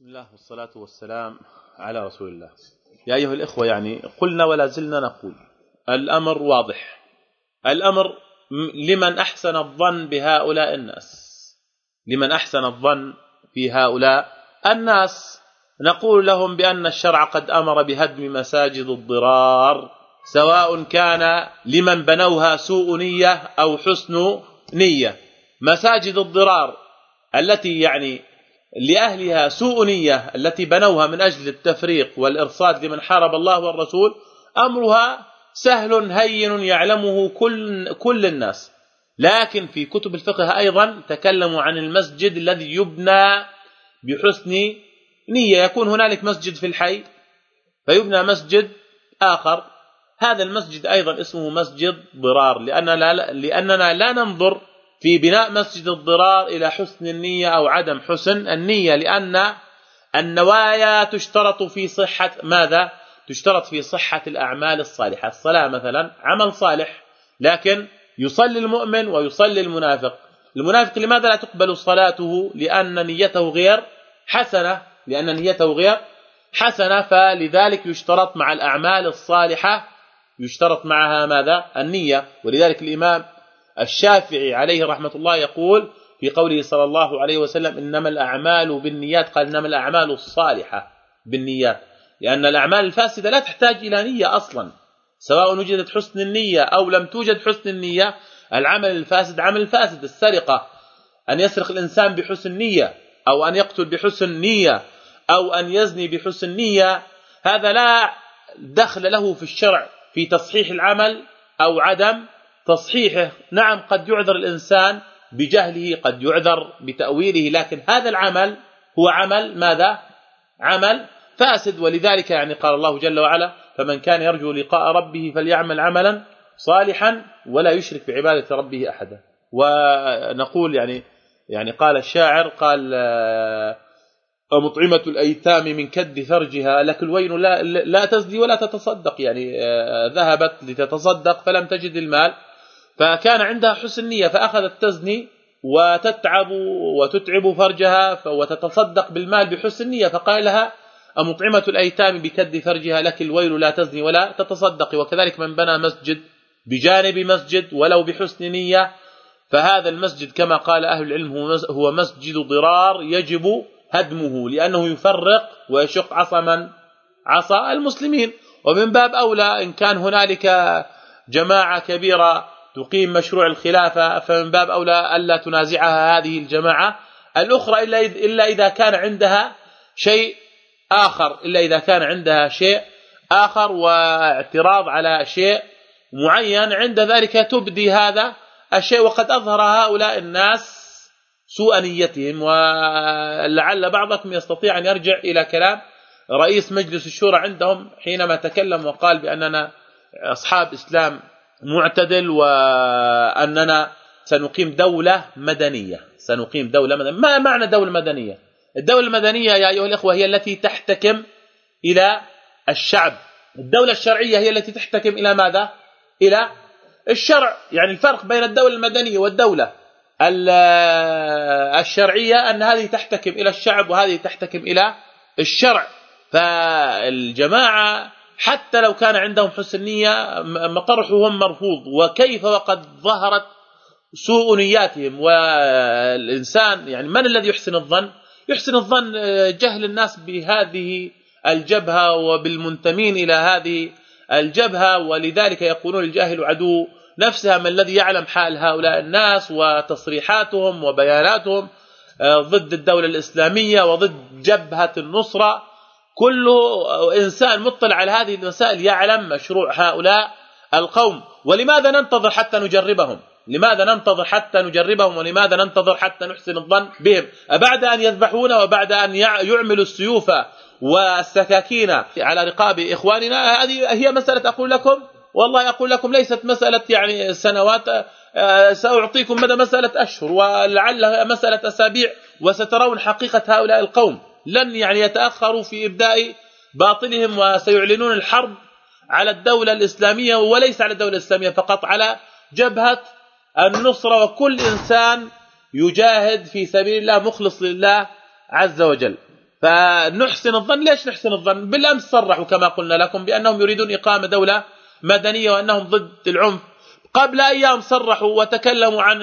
بسم الله والصلاة والسلام على رسول الله. يا أيها الإخوة يعني قلنا ولا زلنا نقول الأمر واضح. الأمر لمن أحسن الظن بهؤلاء الناس. لمن أحسن الظن في هؤلاء الناس. نقول لهم بأن الشرع قد أمر بهدم مساجد الضرار سواء كان لمن بنوها سوء نية أو حسن نية. مساجد الضرار التي يعني لأهلها سوء نية التي بنوها من أجل التفريق والإرصاد لمن حارب الله والرسول أمرها سهل هين يعلمه كل كل الناس. لكن في كتب الفقه أيضا تكلموا عن المسجد الذي يبنى بحسن نية. يكون هنالك مسجد في الحي فيبنى مسجد آخر. هذا المسجد أيضا اسمه مسجد ضرار لأننا لا لأننا لا ننظر في بناء مسجد الضرار إلى حسن النية أو عدم حسن النية لأن النوايا تشترط في صحة ماذا؟ تشترط في صحة الأعمال الصالحة. الصلاة مثلا عمل صالح لكن يصلي المؤمن ويصلي المنافق. المنافق لماذا لا تقبل صلاته؟ لأن نيته غير حسنة لأن نيته غير حسنة فلذلك يشترط مع الأعمال الصالحة يشترط معها ماذا؟ النية. ولذلك الإمام الشافعي عليه رحمة الله يقول في قوله صلى الله عليه وسلم إنما الأعمال بالنيات قال إنما الأعمال الصالحة بالنيات. لأن الأعمال الفاسدة لا تحتاج إلى نية أصلا. سواء وجدت حسن النية أو لم توجد حسن النية العمل الفاسد عمل فاسد. السرقة أن يسرق الإنسان بحسن نية أو أن يقتل بحسن نية أو أن يزني بحسن نية هذا لا دخل له في الشرع في تصحيح العمل أو عدم تصحيحه نعم قد يعذر الإنسان بجهله قد يعذر بتأويله لكن هذا العمل هو عمل ماذا؟ عمل فاسد. ولذلك يعني قال الله جل وعلا فمن كان يرجو لقاء ربه فليعمل عملا صالحا ولا يشرك بعبادة ربه احدا. ونقول يعني يعني قال الشاعر قال مطعمة الأيتام من كد فرجها لك الوين لا, لا تزدي ولا تتصدق. يعني آه، ذهبت لتتصدق فلم تجد المال. فكان عندها حسن نية فأخذت تزني وتتعب وتتعب فرجها وتتصدق بالمال بحسن نية فقال لها أمطعمة الأيتام بكد فرجها لك؟ الويل لا تزني ولا تتصدقي وكذلك من بنى مسجد بجانب مسجد ولو بحسن نية فهذا المسجد كما قال أهل العلم هو مسجد ضرار يجب هدمه لأنه يفرق ويشق عصا من؟ عصا المسلمين. ومن باب أولى إن كان هنالك جماعة كبيرة تقيم مشروع الخلافة فمن باب أولى ألا تنازعها هذه الجماعة. الأخرى إلا إلا إذا كان عندها شيء آخر إلا إذا كان عندها شيء آخر واعتراض على شيء معين. عند ذلك تبدي هذا الشيء وقد أظهر هؤلاء الناس سوء نيتهم. ولعل بعضكم يستطيع أن يرجع إلى كلام رئيس مجلس الشورى عندهم حينما تكلم وقال بأننا أصحاب إسلام معتدل وأننا سنقيم دولة مدنية. سنقيم دولة مدنية. ما معنى دولة مدنية؟ الدولة المدنية يا أيها الإخوة هي التي تحتكم إلى الشعب. الدولة الشرعية هي التي تحتكم إلى ماذا؟ إلى الشرع. يعني الفرق بين الدولة المدنية والدولة الشرعية أن هذه تحتكم إلى الشعب وهذه تحتكم إلى الشرع. فالجماعة حتى لو كان عندهم حسن نية مطرحهم مرفوض. وكيف وقد ظهرت سوء نياتهم؟ والإنسان يعني من الذي يحسن الظن؟ يحسن الظن آه، جهل الناس بهذه الجبهة وبالمنتمين إلى هذه الجبهة ولذلك يقولون الجاهل عدو. نفسها ما الذي يعلم حال هؤلاء الناس وتصريحاتهم وبياناتهم آه، ضد الدولة الإسلامية وضد جبهة النصرة. كل إنسان مطلع على هذه المسائل يعلم مشروع هؤلاء القوم. ولماذا ننتظر حتى نجربهم؟ لماذا ننتظر حتى نجربهم؟ ولماذا ننتظر حتى نحسن الظن بهم؟ أبعد أن يذبحونا وبعد أن يعملوا السيوف والسكاكين على رقاب إخواننا؟ هذه هي مسألة أقول لكم. والله أقول لكم ليست مسألة يعني سنوات آه، سأعطيكم مدى مسألة أشهر ولعلها مسألة أسابيع وسترون حقيقة هؤلاء القوم. لن يعني يتأخروا في إبداء باطلهم وسيعلنون الحرب على الدولة الإسلامية وليس على الدولة الإسلامية فقط على جبهة النصرة وكل إنسان يجاهد في سبيل الله مخلص لله عز وجل. فنحسن الظن. ليش نحسن الظن؟ بالأمس صرحوا كما قلنا لكم بأنهم يريدون إقامة دولة مدنية وأنهم ضد العنف. قبل أيام صرحوا وتكلموا عن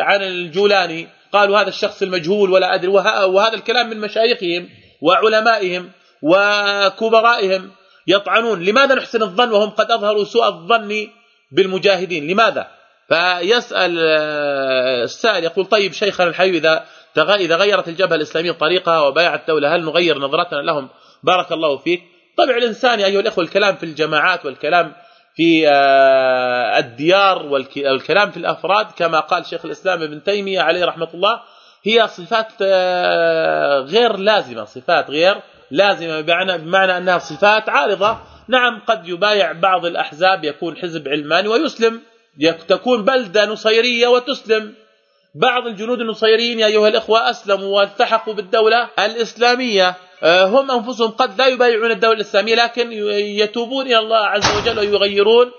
عن الجولاني قالوا هذا الشخص المجهول ولا أدري وهذا الكلام من مشايخهم وعلمائهم وكبرائهم يطعنون. لماذا نحسن الظن وهم قد أظهروا سوء الظن بالمجاهدين؟ لماذا؟ فيسأل السائل يقول طيب شيخنا الحبيب إذا إذا غيرت الجبهة الإسلامية طريقها وبايعت الدولة هل نغير نظرتنا لهم؟ بارك الله فيك. طبع الإنسان يا أيها الإخوة الكلام في الجماعات والكلام في آه، الديار والكلام في الأفراد كما قال شيخ الإسلام ابن تيمية عليه رحمة الله هي صفات آه، غير لازمة صفات غير لازمة بمعنى بمعنى أنها صفات عارضة. نعم قد يبايع بعض الأحزاب يكون حزب علماني ويسلم تكون بلدة نصيرية وتسلم. بعض الجنود النصيريين يا أيها الإخوة أسلموا والتحقوا بالدولة الإسلامية. هم أنفسهم قد لا يبايعون الدولة الإسلامية لكن يتوبون إلى الله عز وجل ويغيرون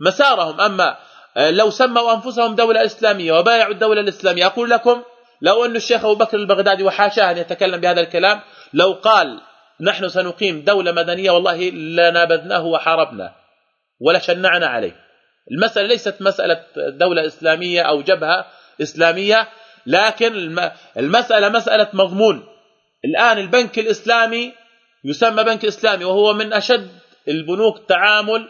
مسارهم. أما آه، لو سموا أنفسهم دولة إسلامية وبايعوا الدولة الإسلامية أقول لكم لو أن الشيخ أبو بكر البغدادي وحاشاه أن يتكلم بهذا الكلام لو قال نحن سنقيم دولة مدنية والله لنابذناه وحاربنا ولا شنعنا عليه. المسألة ليست مسألة دولة إسلامية أو جبهة إسلامية لكن المسألة مسألة مضمون. الآن البنك الإسلامي يسمى بنك إسلامي وهو من أشد البنوك تعامل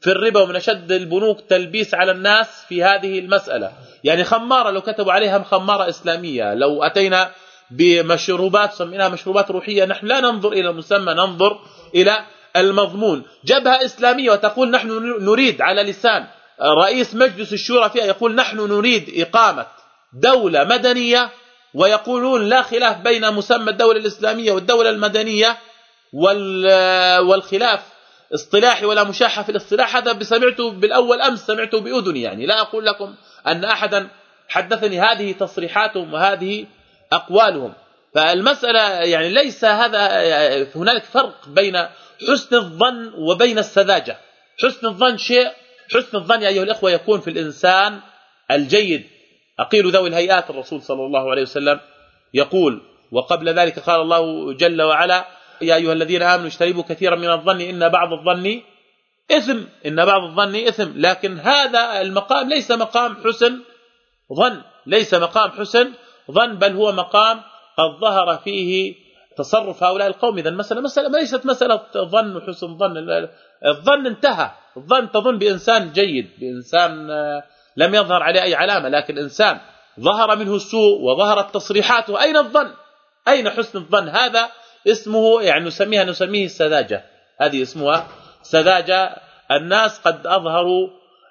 في الربا ومن أشد البنوك تلبيس على الناس في هذه المسألة. يعني خمارة لو كتبوا عليها خمارة إسلامية لو أتينا بمشروبات سميناها مشروبات روحية نحن لا ننظر إلى المسمى ننظر إلى المضمون. جبهة إسلامية وتقول نحن نريد على لسان رئيس مجلس الشورى فيها يقول نحن نريد إقامة دولة مدنية ويقولون لا خلاف بين مسمى الدولة الإسلامية والدولة المدنية والخلاف اصطلاحي ولا مشاحة في الاصطلاح. هذا سمعته بالأول أمس سمعته بأذني يعني. لا أقول لكم أن أحدا حدثني هذه تصريحاتهم وهذه أقوالهم. فالمسألة يعني ليس هذا هنالك فرق بين حسن الظن وبين السذاجة. حسن الظن شيء حسن الظن يا أيها الإخوة يكون في الإنسان الجيد. أقيل ذوي الهيئات الرسول صلى الله عليه وسلم يقول وقبل ذلك قال الله جل وعلا يا أيها الذين آمنوا اجتنبوا كثيرا من الظن إن بعض الظن إثم إن بعض الظن إثم لكن هذا المقام ليس مقام حسن ظن ليس مقام حسن ظن بل هو مقام قد ظهر فيه تصرف هؤلاء القوم. اذا المساله مسألة ليست مسألة ظن وحسن ظن الظن انتهى. الظن تظن بإنسان جيد بإنسان لم يظهر عليه أي علامة لكن إنسان ظهر منه السوء وظهرت تصريحاته أين الظن؟ أين حسن الظن؟ هذا اسمه يعني نسميها نسميه السذاجة. هذه اسمها سذاجة. الناس قد أظهروا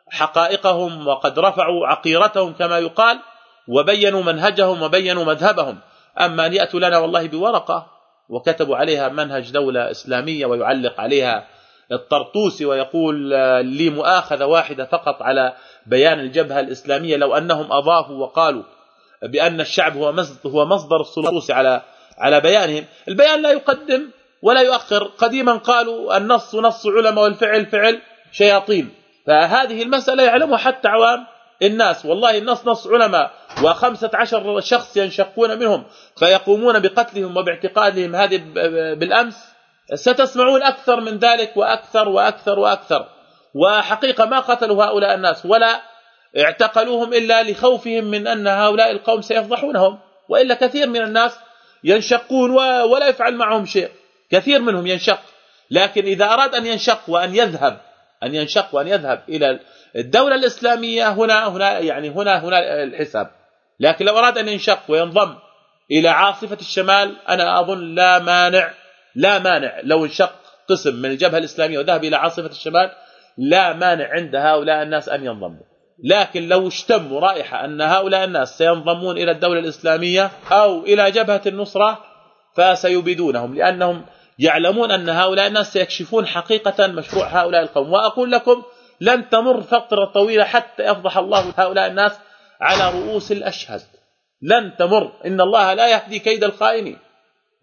حقائقهم وقد رفعوا عقيرتهم كما يقال وبينوا منهجهم وبينوا مذهبهم. أما أن يأتوا لنا والله بورقة وكتبوا عليها منهج دولة إسلامية ويعلق عليها الطرطوسي ويقول لي مؤاخذة واحدة فقط على بيان الجبهة الإسلامية. لو أنهم أضافوا وقالوا بأن الشعب هو هو مصدر السلطوسي على على بيانهم البيان لا يقدم ولا يؤخر. قديما قالوا النص نص علماء والفعل فعل شياطين. فهذه المسألة يعلمها حتى عوام الناس. والله النص نص علماء وخمسة عشر شخص ينشقون منهم فيقومون بقتلهم وباعتقالهم هذه بالأمس ستسمعون أكثر من ذلك وأكثر وأكثر وأكثر. وحقيقة ما قتلوا هؤلاء الناس ولا اعتقلوهم إلا لخوفهم من أن هؤلاء القوم سيفضحونهم. وإلا كثير من الناس ينشقون ولا يفعل معهم شيء. كثير منهم ينشق. لكن إذا أراد أن ينشق وأن يذهب أن ينشق وأن يذهب إلى الدولة الإسلامية هنا هنا يعني هنا هنا الحساب. لكن لو أراد أن ينشق وينضم إلى عاصفة الشمال أنا أظن لا مانع لا مانع لو انشق قسم من الجبهة الإسلامية وذهب إلى عاصفة الشمال لا مانع عند هؤلاء الناس أن ينضموا. لكن لو اشتموا رائحة أن هؤلاء الناس سينضمون إلى الدولة الإسلامية أو إلى جبهة النصرة فسيبيدونهم لأنهم يعلمون أن هؤلاء الناس سيكشفون حقيقة مشروع هؤلاء القوم. وأقول لكم لن تمر فترة طويلة حتى يفضح الله هؤلاء الناس على رؤوس الأشهد. لن تمر. إن الله لا يهدي كيد الخائنين.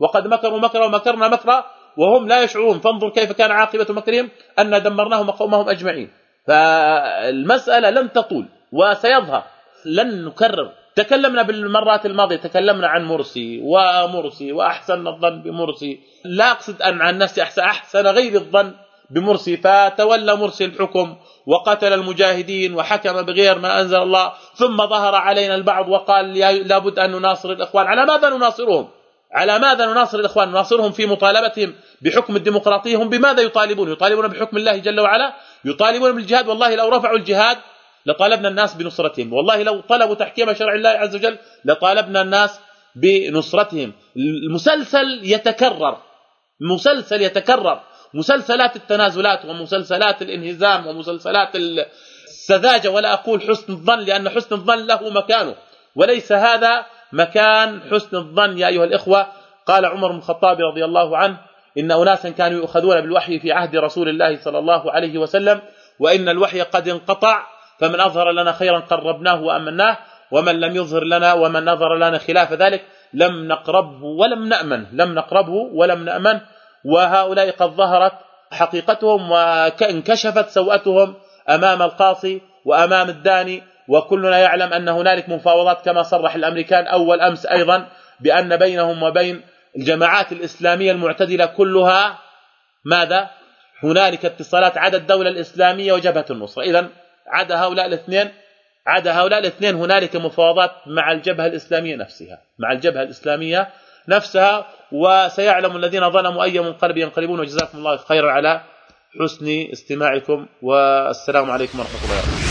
وقد مكروا مكرا ومكرنا مكرا وهم لا يشعرون. فانظر كيف كان عاقبة مكرهم أن دمرناهم وقومهم أجمعين. فالمسألة لن تطول وسيظهر. لن نكرر. تكلمنا بالمرات الماضية تكلمنا عن مرسي ومرسي وأحسن الظن بمرسي. لا أقصد أن عن نفسي احسن أحسن غير الظن بمرسي. فتولى مرسي الحكم وقتل المجاهدين وحكم بغير ما أنزل الله. ثم ظهر علينا البعض وقال لابد أن نناصر الإخوان. على ماذا نناصرهم؟ على ماذا نناصر الإخوان؟ نناصرهم في مطالبتهم بحكم الديمقراطية. هم بماذا يطالبون؟ يطالبون بحكم الله جل وعلا؟ يطالبون بالجهاد. والله لو رفعوا الجهاد لطالبنا الناس بنصرتهم. والله لو طلبوا تحكيم شرع الله عز وجل لطالبنا الناس بنصرتهم. المسلسل يتكرر. مسلسل يتكرر. مسلسلات التنازلات ومسلسلات الانهزام ومسلسلات السذاجة. ولا أقول حسن الظن لأن حسن الظن له مكانه. وليس هذا مكان حسن الظن يا أيها الإخوة. قال عمر بن الخطاب رضي الله عنه إن أناسا كانوا يؤخذون بالوحي في عهد رسول الله صلى الله عليه وسلم وإن الوحي قد انقطع فمن أظهر لنا خيرا قربناه وأمناه ومن لم يظهر لنا ومن نظر لنا خلاف ذلك لم نقربه ولم نأمن لم نقربه ولم نأمن. وهؤلاء قد ظهرت حقيقتهم وانكشفت سوءتهم أمام القاصي وأمام الداني وكلنا يعلم أن هنالك مفاوضات كما صرح الأمريكان. أول أمس أيضا بأن بينهم وبين الجماعات الإسلامية المعتدله كلها ماذا؟ هنالك اتصالات. عدا الدولة الإسلامية وجبهة النصرة. اذا عدا هؤلاء الاثنين عدا هؤلاء الاثنين هنالك مفاوضات مع الجبهة الإسلامية نفسها مع الجبهة الإسلامية نفسها. وسيعلم الذين ظلموا أي منقلب ينقلبون. وجزاكم الله خيرا على حسن استماعكم. والسلام عليكم ورحمة الله وبركاته.